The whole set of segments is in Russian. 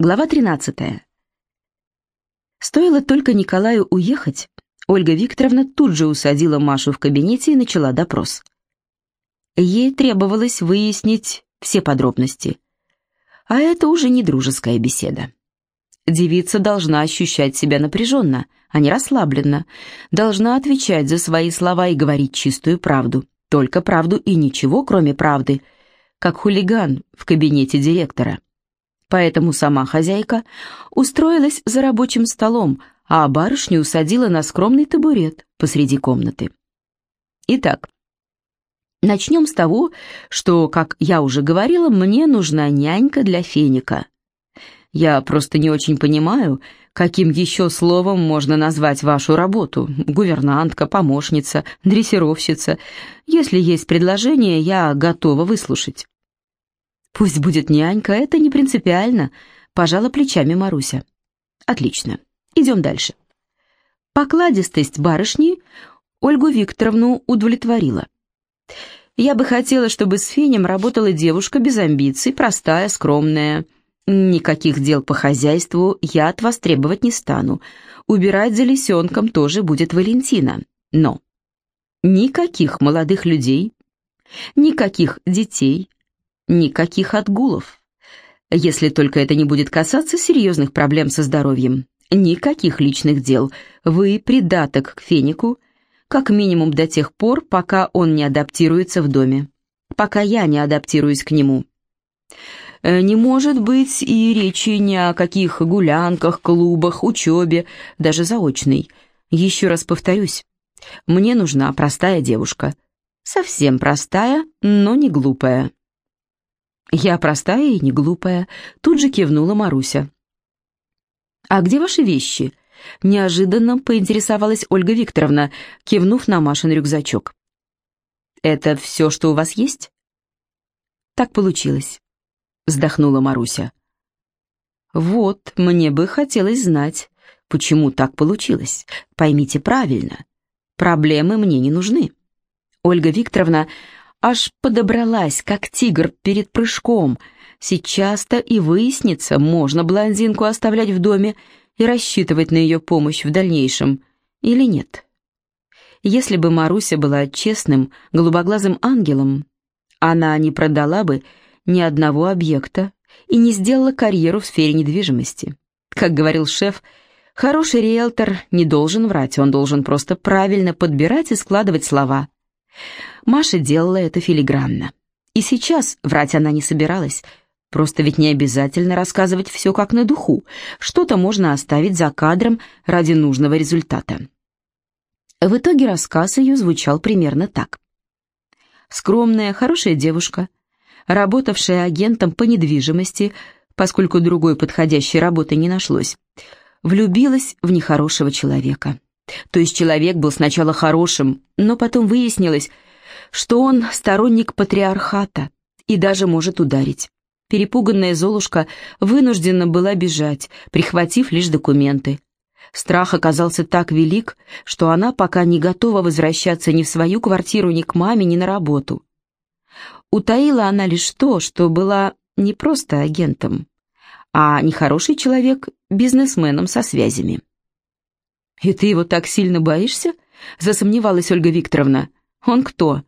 Глава 13. Стоило только Николаю уехать, Ольга Викторовна тут же усадила Машу в кабинете и начала допрос. Ей требовалось выяснить все подробности. А это уже не дружеская беседа. Девица должна ощущать себя напряженно, а не расслабленно, должна отвечать за свои слова и говорить чистую правду, только правду и ничего, кроме правды, как хулиган в кабинете директора. Поэтому сама хозяйка устроилась за рабочим столом, а барышню усадила на скромный табурет посреди комнаты. Итак, начнем с того, что, как я уже говорила, мне нужна нянька для феника. Я просто не очень понимаю, каким еще словом можно назвать вашу работу. Гувернантка, помощница, дрессировщица. Если есть предложение, я готова выслушать. «Пусть будет нянька, это не принципиально», — пожала плечами Маруся. «Отлично. Идем дальше». Покладистость барышни Ольгу Викторовну удовлетворила. «Я бы хотела, чтобы с Фенем работала девушка без амбиций, простая, скромная. Никаких дел по хозяйству я от вас требовать не стану. Убирать за лисенком тоже будет Валентина. Но никаких молодых людей, никаких детей, Никаких отгулов. Если только это не будет касаться серьезных проблем со здоровьем. Никаких личных дел. Вы придаток к фенику, как минимум до тех пор, пока он не адаптируется в доме. Пока я не адаптируюсь к нему. Э, не может быть и речи ни о каких гулянках, клубах, учебе, даже заочной. Еще раз повторюсь, мне нужна простая девушка. Совсем простая, но не глупая. «Я простая и не глупая», — тут же кивнула Маруся. «А где ваши вещи?» — неожиданно поинтересовалась Ольга Викторовна, кивнув на Машин рюкзачок. «Это все, что у вас есть?» «Так получилось», — вздохнула Маруся. «Вот, мне бы хотелось знать, почему так получилось. Поймите правильно, проблемы мне не нужны». Ольга Викторовна аж подобралась, как тигр перед прыжком. Сейчас-то и выяснится, можно блондинку оставлять в доме и рассчитывать на ее помощь в дальнейшем или нет. Если бы Маруся была честным, голубоглазым ангелом, она не продала бы ни одного объекта и не сделала карьеру в сфере недвижимости. Как говорил шеф, хороший риэлтор не должен врать, он должен просто правильно подбирать и складывать слова. Маша делала это филигранно. И сейчас врать она не собиралась. Просто ведь не обязательно рассказывать все как на духу. Что-то можно оставить за кадром ради нужного результата. В итоге рассказ ее звучал примерно так. Скромная, хорошая девушка, работавшая агентом по недвижимости, поскольку другой подходящей работы не нашлось, влюбилась в нехорошего человека. То есть человек был сначала хорошим, но потом выяснилось, что он сторонник патриархата и даже может ударить. Перепуганная Золушка вынуждена была бежать, прихватив лишь документы. Страх оказался так велик, что она пока не готова возвращаться ни в свою квартиру, ни к маме, ни на работу. Утаила она лишь то, что была не просто агентом, а нехороший человек бизнесменом со связями. «И ты его так сильно боишься?» — засомневалась Ольга Викторовна. «Он кто?»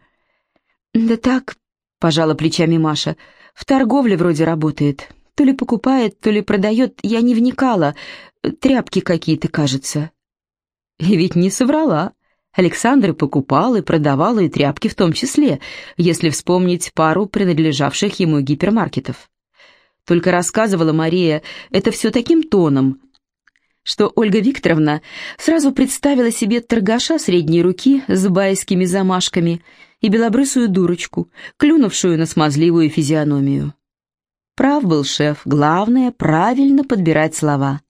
«Да так», — пожала плечами Маша, — «в торговле вроде работает. То ли покупает, то ли продает, я не вникала. Тряпки какие-то, кажется». И ведь не соврала. Александра покупал и продавал и тряпки в том числе, если вспомнить пару принадлежавших ему гипермаркетов. Только рассказывала Мария это все таким тоном, что Ольга Викторовна сразу представила себе торгаша средней руки с байскими замашками и белобрысую дурочку, клюнувшую на смазливую физиономию. Прав был шеф, главное — правильно подбирать слова.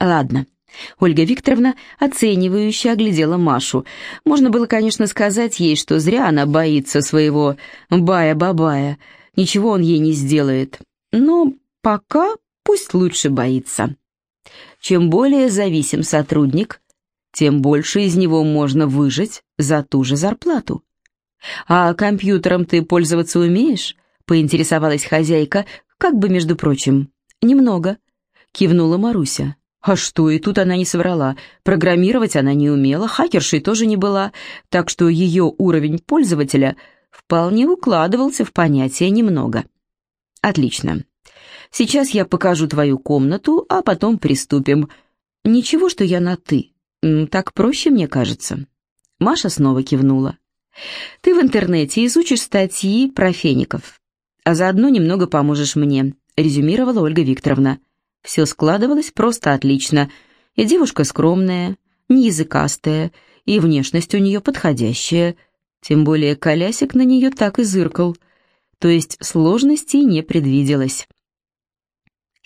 Ладно, Ольга Викторовна оценивающе оглядела Машу. Можно было, конечно, сказать ей, что зря она боится своего бая-бабая, ничего он ей не сделает. Но пока пусть лучше боится. Чем более зависим сотрудник, тем больше из него можно выжать за ту же зарплату. «А компьютером ты пользоваться умеешь?» — поинтересовалась хозяйка, как бы между прочим. «Немного», — кивнула Маруся. А что, и тут она не соврала. Программировать она не умела, хакершей тоже не была, так что ее уровень пользователя вполне укладывался в понятие «немного». Отлично. Сейчас я покажу твою комнату, а потом приступим. Ничего, что я на «ты». Так проще, мне кажется. Маша снова кивнула. Ты в интернете изучишь статьи про феников, а заодно немного поможешь мне, резюмировала Ольга Викторовна. Все складывалось просто отлично. И девушка скромная, не языкастая, и внешность у нее подходящая. Тем более колясик на нее так и зыркал. То есть сложностей не предвиделось.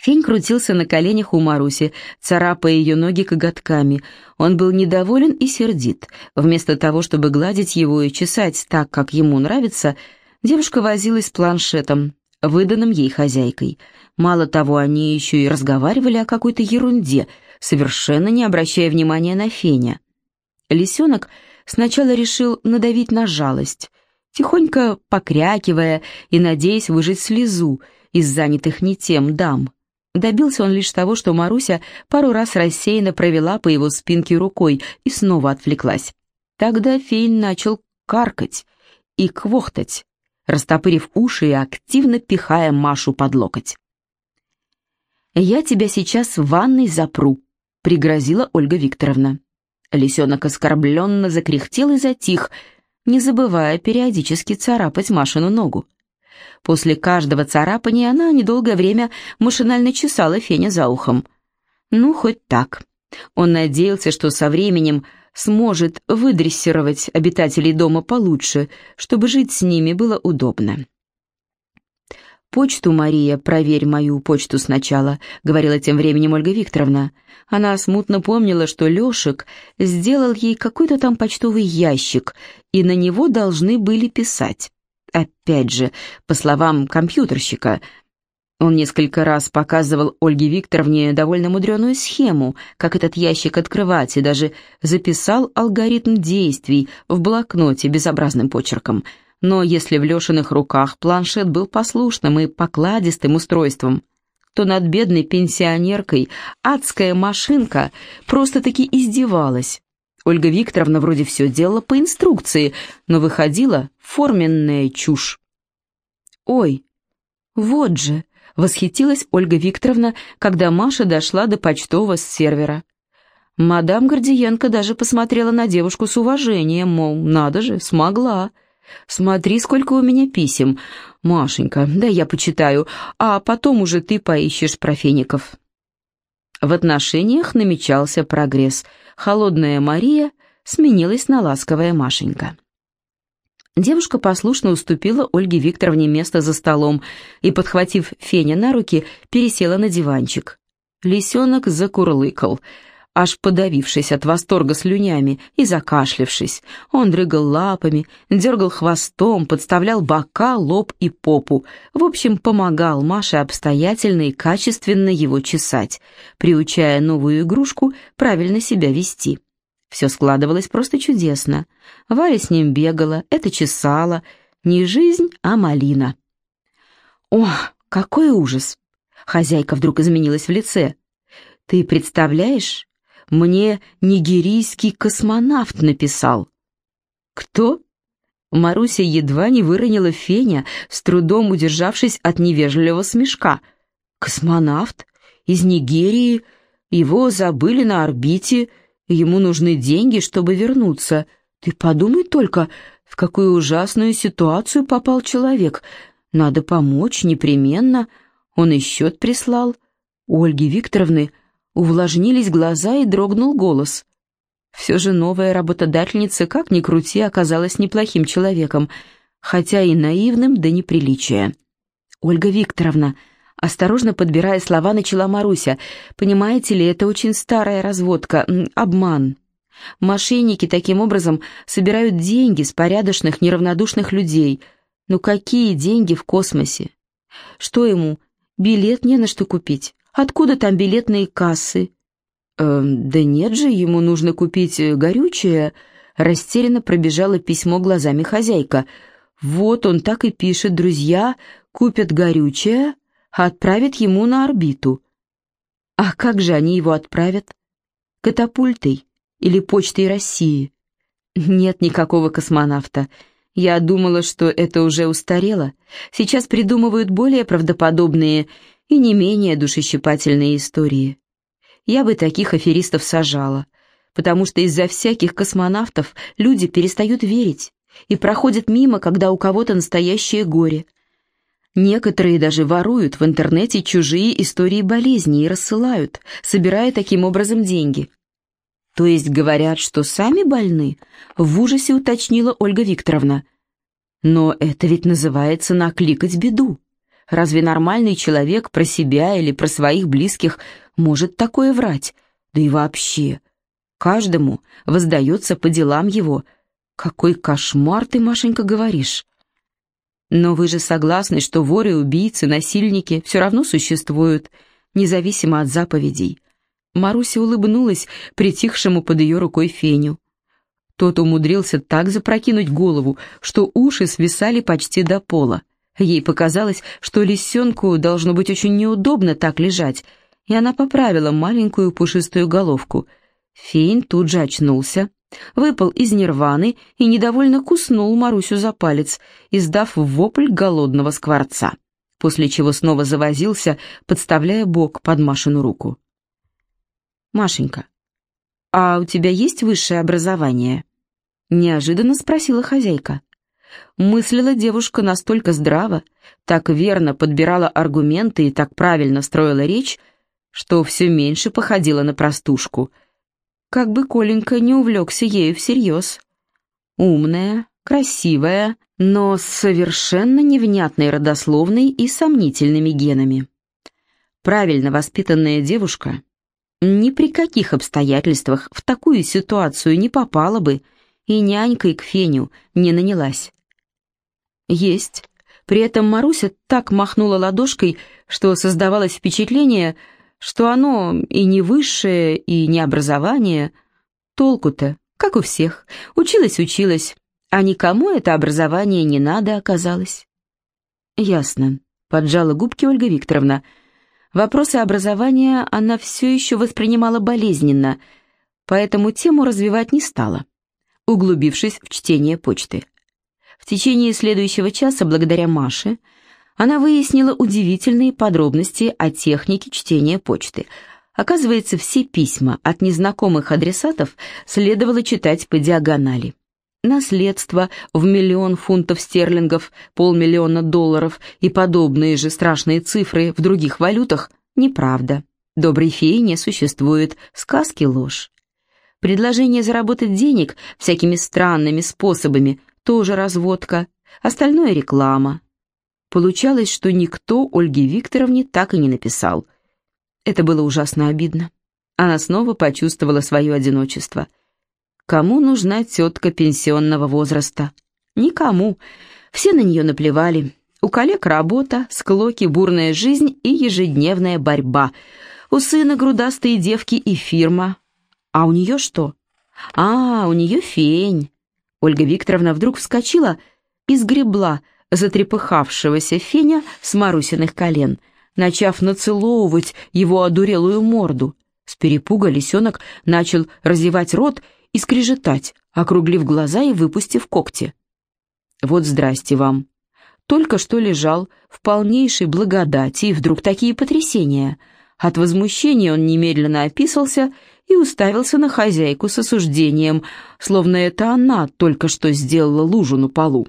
Фень крутился на коленях у Маруси, царапая ее ноги коготками. Он был недоволен и сердит. Вместо того, чтобы гладить его и чесать так, как ему нравится, девушка возилась с планшетом, выданным ей хозяйкой. Мало того, они еще и разговаривали о какой-то ерунде, совершенно не обращая внимания на Феня. Лисенок сначала решил надавить на жалость, тихонько покрякивая и надеясь выжать слезу из занятых не тем дам. Добился он лишь того, что Маруся пару раз рассеянно провела по его спинке рукой и снова отвлеклась. Тогда Фейн начал каркать и квохтать, растопырив уши и активно пихая Машу под локоть. «Я тебя сейчас в ванной запру», — пригрозила Ольга Викторовна. Лисенок оскорбленно закряхтел и затих, не забывая периодически царапать Машину ногу. После каждого царапания она недолгое время машинально чесала Феня за ухом. Ну, хоть так. Он надеялся, что со временем сможет выдрессировать обитателей дома получше, чтобы жить с ними было удобно. «Почту, Мария, проверь мою почту сначала», — говорила тем временем Ольга Викторовна. Она смутно помнила, что Лешек сделал ей какой-то там почтовый ящик, и на него должны были писать. Опять же, по словам компьютерщика, он несколько раз показывал Ольге Викторовне довольно мудреную схему, как этот ящик открывать, и даже записал алгоритм действий в блокноте безобразным почерком. Но если в Лешиных руках планшет был послушным и покладистым устройством, то над бедной пенсионеркой адская машинка просто-таки издевалась. Ольга Викторовна вроде все делала по инструкции, но выходила форменная чушь. «Ой, вот же!» — восхитилась Ольга Викторовна, когда Маша дошла до почтового сервера. Мадам Гордиенко даже посмотрела на девушку с уважением, мол, надо же, смогла. «Смотри, сколько у меня писем. Машенька, да я почитаю, а потом уже ты поищешь про феников». В отношениях намечался прогресс — холодная Мария сменилась на ласковая Машенька. Девушка послушно уступила Ольге Викторовне место за столом и, подхватив Феня на руки, пересела на диванчик. Лисенок закурлыкал — аж подавившись от восторга слюнями и закашлявшись. Он дрыгал лапами, дергал хвостом, подставлял бока, лоб и попу. В общем, помогал Маше обстоятельно и качественно его чесать, приучая новую игрушку правильно себя вести. Все складывалось просто чудесно. Варя с ним бегала, это чесала. Не жизнь, а малина. «О, какой ужас!» Хозяйка вдруг изменилась в лице. «Ты представляешь, мне нигерийский космонавт написал». «Кто?» Маруся едва не выронила Феня, с трудом удержавшись от невежливого смешка. «Космонавт? Из Нигерии? Его забыли на орбите, ему нужны деньги, чтобы вернуться. Ты подумай только, в какую ужасную ситуацию попал человек. Надо помочь непременно. Он и счет прислал. У Ольги Викторовны Увлажнились глаза и дрогнул голос. Все же новая работодательница, как ни крути, оказалась неплохим человеком, хотя и наивным до неприличия. «Ольга Викторовна», осторожно подбирая слова, начала Маруся, «понимаете ли, это очень старая разводка, обман». Мошенники таким образом собирают деньги с порядочных, неравнодушных людей. Ну какие деньги в космосе? Что ему, билет не на что купить? Откуда там билетные кассы?» э, «Да нет же, ему нужно купить э, горючее», — растерянно пробежало письмо глазами хозяйка. «Вот он так и пишет, друзья купят горючее, отправят ему на орбиту». А как же они его отправят? Катапультой или почтой России? Нет никакого космонавта. Я думала, что это уже устарело. Сейчас придумывают более правдоподобные и не менее душещипательные истории. Я бы таких аферистов сажала, потому что из-за всяких космонавтов люди перестают верить и проходят мимо, когда у кого-то настоящее горе. Некоторые даже воруют в интернете чужие истории болезни и рассылают, собирая таким образом деньги. То есть говорят, что сами больны? В ужасе уточнила Ольга Викторовна. Но это ведь называется накликать беду. Разве нормальный человек про себя или про своих близких может такое врать? Да и вообще, каждому воздается по делам его. Какой кошмар ты, Машенька, говоришь? Но вы же согласны, что воры, убийцы, насильники все равно существуют, независимо от заповедей. Маруся улыбнулась притихшему под ее рукой Феню. Тот умудрился так запрокинуть голову, что уши свисали почти до пола. Ей показалось, что лисенку должно быть очень неудобно так лежать, и она поправила маленькую пушистую головку. Фейн тут же очнулся, выпал из нирваны и недовольно куснул Марусю за палец, издав вопль голодного скворца, после чего снова завозился, подставляя бок под Машину руку. «Машенька, а у тебя есть высшее образование?» Неожиданно спросила хозяйка. Мыслила девушка настолько здраво, так верно подбирала аргументы и так правильно строила речь, что все меньше походила на простушку — как бы Коленька не увлекся ею всерьез. Умная, красивая, но с совершенно невнятной родословной и сомнительными генами. Правильно воспитанная девушка ни при каких обстоятельствах в такую ситуацию не попала бы и нянькой к Феню не нанялась. Есть. При этом Маруся так махнула ладошкой, что создавалось впечатление, что оно и не высшее, и не образование. Толку-то, как у всех. Училась-училась, а никому это образование не надо оказалось. Ясно, поджала губки Ольга Викторовна. Вопросы образования она все еще воспринимала болезненно, поэтому тему развивать не стала, углубившись в чтение почты. В течение следующего часа, благодаря Маше, она выяснила удивительные подробности о технике чтения почты. Оказывается, все письма от незнакомых адресатов следовало читать по диагонали. Наследство в миллион фунтов стерлингов, полмиллиона долларов и подобные же страшные цифры в других валютах – неправда. Доброй феи не существует, сказки – ложь. Предложение заработать денег всякими странными способами – тоже разводка, остальное – реклама. Получалось, что никто Ольге Викторовне так и не написал. Это было ужасно обидно. Она снова почувствовала свое одиночество. Кому нужна тетка пенсионного возраста? Никому. Все на нее наплевали. У коллег работа, склоки, бурная жизнь и ежедневная борьба. У сына грудастые девки и фирма. А у нее что? А, у нее фень. Ольга Викторовна вдруг вскочила и сгребла затрепыхавшегося Феня с Марусиных колен, начав нацеловывать его одурелую морду. С перепуга лисенок начал разевать рот и скрежетать, округлив глаза и выпустив когти. «Вот здрасте вам!» Только что лежал в полнейшей благодати, и вдруг такие потрясения. От возмущения он немедленно описался и уставился на хозяйку с осуждением, словно это она только что сделала лужу на полу.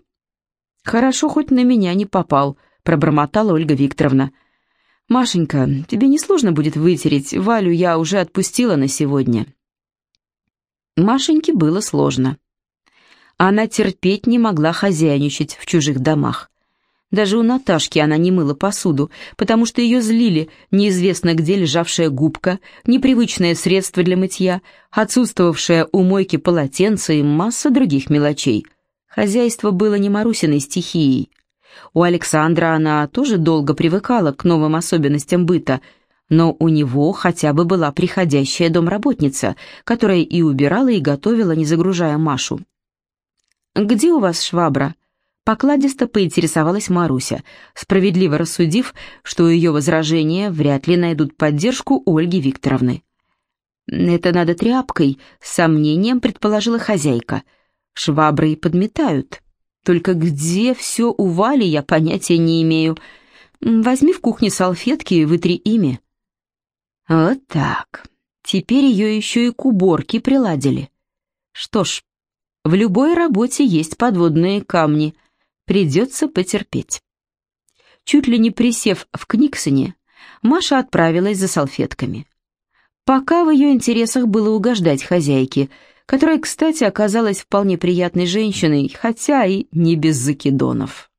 «Хорошо, хоть на меня не попал», — пробормотала Ольга Викторовна. «Машенька, тебе не сложно будет вытереть, Валю я уже отпустила на сегодня». Машеньке было сложно. Она терпеть не могла хозяйничать в чужих домах. Даже у Наташки она не мыла посуду, потому что ее злили неизвестно где лежавшая губка, непривычное средство для мытья, отсутствовавшее у мойки полотенце и масса других мелочей — Хозяйство было не Марусиной стихией. У Александра она тоже долго привыкала к новым особенностям быта, но у него хотя бы была приходящая домработница, которая и убирала, и готовила, не загружая Машу. «Где у вас швабра?» Покладисто поинтересовалась Маруся, справедливо рассудив, что ее возражения вряд ли найдут поддержку Ольги Викторовны. «Это надо тряпкой», — с сомнением предположила хозяйка. «Швабры подметают. Только где все у Вали, я понятия не имею. Возьми в кухне салфетки и вытри ими». Вот так. Теперь ее еще и к уборке приладили. Что ж, в любой работе есть подводные камни — Придется потерпеть. Чуть ли не присев в Книксоне, Маша отправилась за салфетками. Пока в ее интересах было угождать хозяйке, которая, кстати, оказалась вполне приятной женщиной, хотя и не без закидонов.